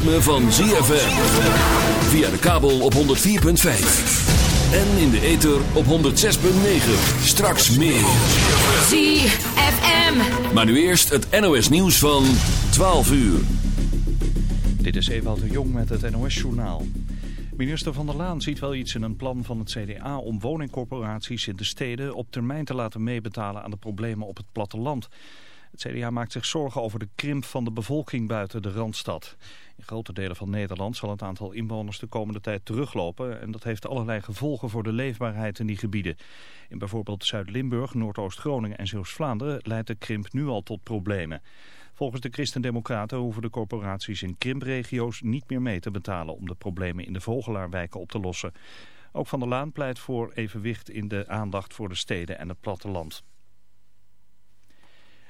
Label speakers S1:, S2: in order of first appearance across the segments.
S1: ritme van ZFM. Via de kabel op 104.5. En in de ether op 106.9. Straks meer.
S2: ZFM.
S1: Maar nu eerst het NOS nieuws van 12 uur.
S3: Dit is Ewald de Jong met het NOS journaal. Minister Van der Laan ziet wel iets in een plan van het CDA om woningcorporaties in de steden op termijn te laten meebetalen aan de problemen op het platteland. Het CDA maakt zich zorgen over de krimp van de bevolking buiten de Randstad. In grote delen van Nederland zal het aantal inwoners de komende tijd teruglopen... en dat heeft allerlei gevolgen voor de leefbaarheid in die gebieden. In bijvoorbeeld Zuid-Limburg, Noordoost-Groningen en Zeeuws-Vlaanderen... leidt de krimp nu al tot problemen. Volgens de Christendemocraten hoeven de corporaties in krimpregio's niet meer mee te betalen... om de problemen in de Vogelaarwijken op te lossen. Ook Van der Laan pleit voor evenwicht in de aandacht voor de steden en het platteland.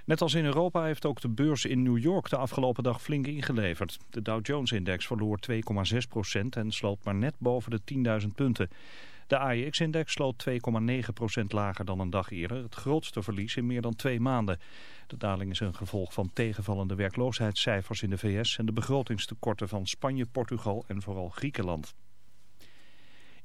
S3: Net als in Europa heeft ook de beurs in New York de afgelopen dag flink ingeleverd. De Dow Jones-index verloor 2,6% en sloot maar net boven de 10.000 punten. De AEX-index sloot 2,9% lager dan een dag eerder, het grootste verlies in meer dan twee maanden. De daling is een gevolg van tegenvallende werkloosheidscijfers in de VS en de begrotingstekorten van Spanje, Portugal en vooral Griekenland.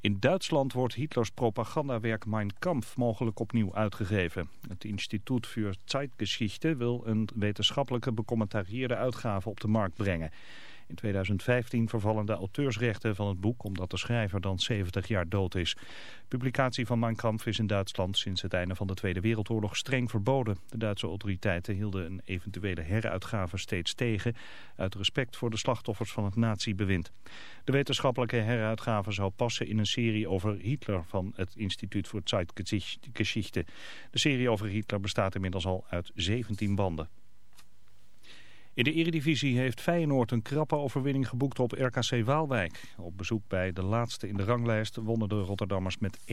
S3: In Duitsland wordt Hitlers propagandawerk Mein Kampf mogelijk opnieuw uitgegeven. Het Instituut voor Zeitgeschichte wil een wetenschappelijke becommentarieerde uitgave op de markt brengen. In 2015 vervallen de auteursrechten van het boek omdat de schrijver dan 70 jaar dood is. Publicatie van Mein Kampf is in Duitsland sinds het einde van de Tweede Wereldoorlog streng verboden. De Duitse autoriteiten hielden een eventuele heruitgave steeds tegen uit respect voor de slachtoffers van het nazi-bewind. De wetenschappelijke heruitgave zou passen in een serie over Hitler van het Instituut voor Zeitgeschichte. De serie over Hitler bestaat inmiddels al uit 17 banden. In de Eredivisie heeft Feyenoord een krappe overwinning geboekt op RKC Waalwijk. Op bezoek bij de laatste in de ranglijst wonnen de Rotterdammers met 1-0.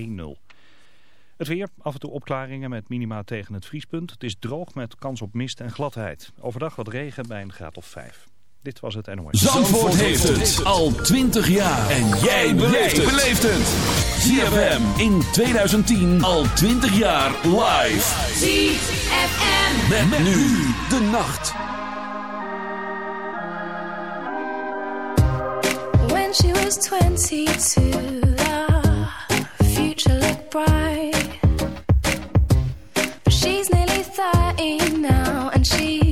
S3: Het weer, af en toe opklaringen met minima tegen het vriespunt. Het is droog met kans op mist en gladheid. Overdag wat regen bij een graad of 5. Dit was het NOS.
S1: Zandvoort, heeft het al 20 jaar. En jij beleeft het. ZFM in 2010 al 20 jaar live.
S2: ZFM.
S1: met nu de nacht.
S4: Was 22, the future looked bright. But she's nearly 30 now, and she's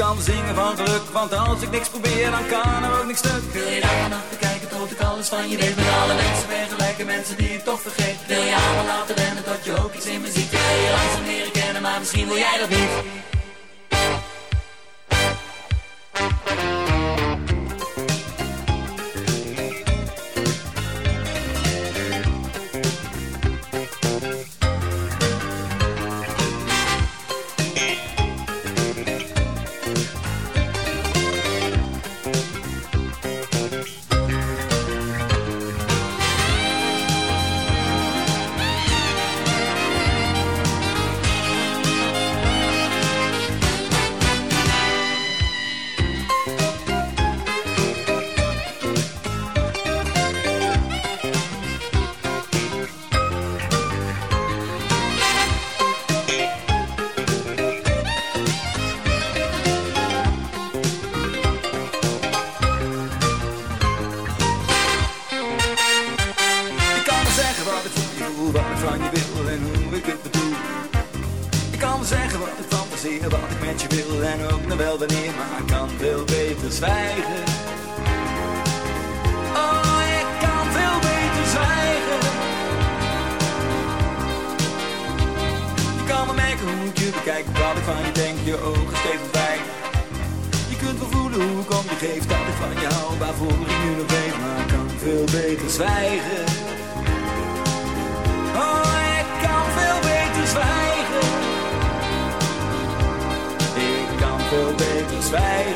S5: Kan zingen van geluk, want als ik niks probeer, dan kan er ook niks stuk. Wil je daar vanaf te kijken tot ik alles van je weet? Met alle mensen ben gelijke mensen die ik toch vergeet. Wil je allemaal laten rennen tot je ook iets in me ziet? Wil je langzaam leren kennen, maar misschien wil jij dat niet. Hoe ik om je geef dat ik van jou waarvoor ik nu nog leef, maar kan veel beter zwijgen. Oh, ik kan veel beter zwijgen. Ik kan veel beter zwijgen.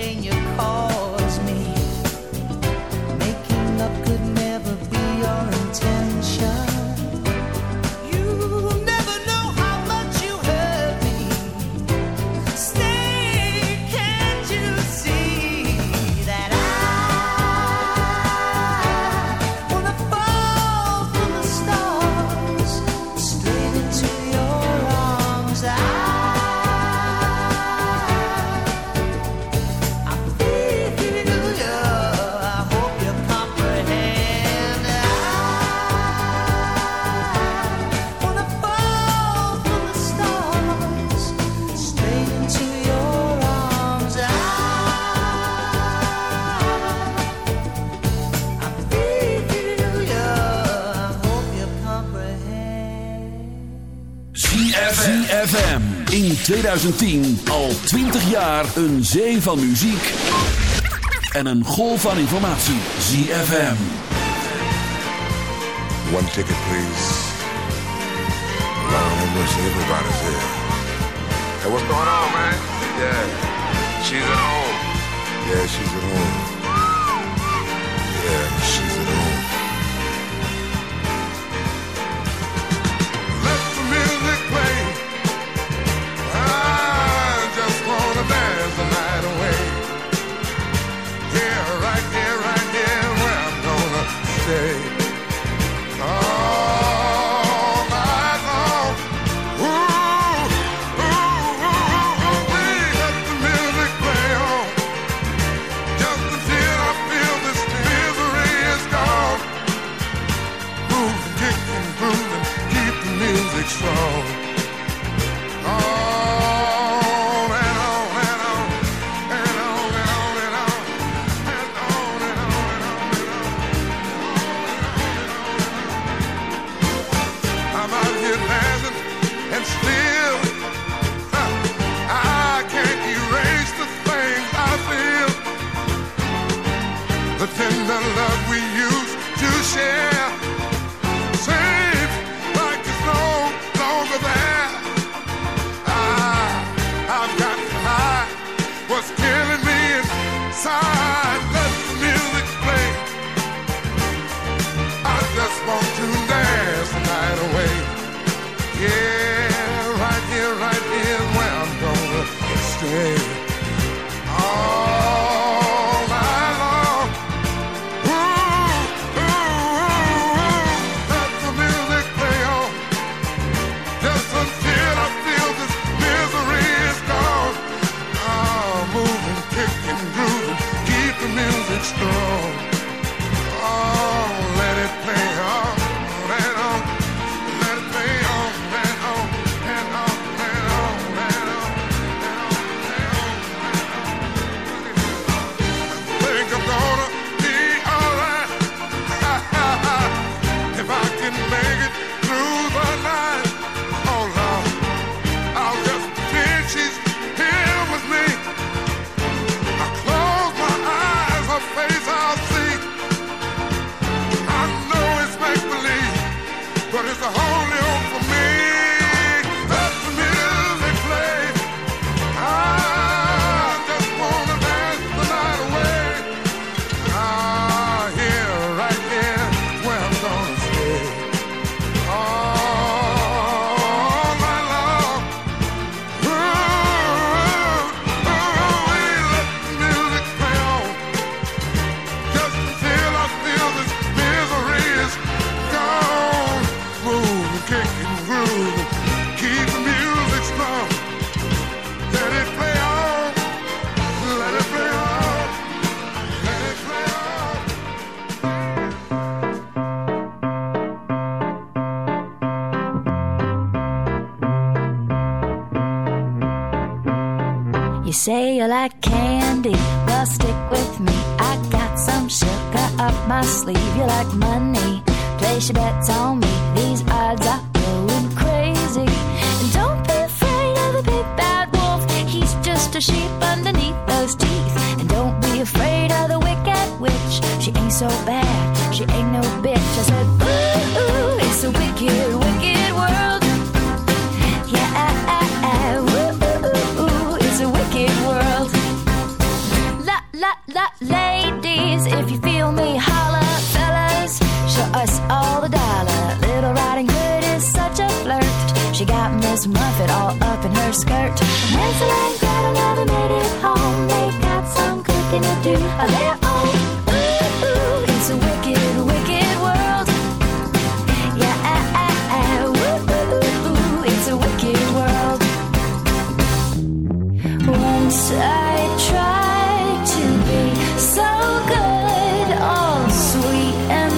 S6: pain you
S1: 2010 al 20 jaar een zee van muziek en een golf van informatie. ZFM.
S7: One ticket please. Long and mercy, everybody's here. Hey, what's going on, man? Yeah, she's at home. Yeah, she's at home.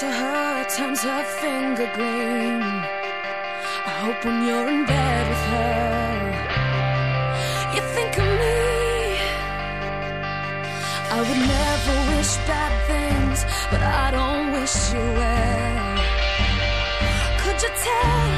S8: to her turns her finger green. I hope when you're in bed with her, you think of me. I would never wish bad things, but I don't wish you well. Could you tell?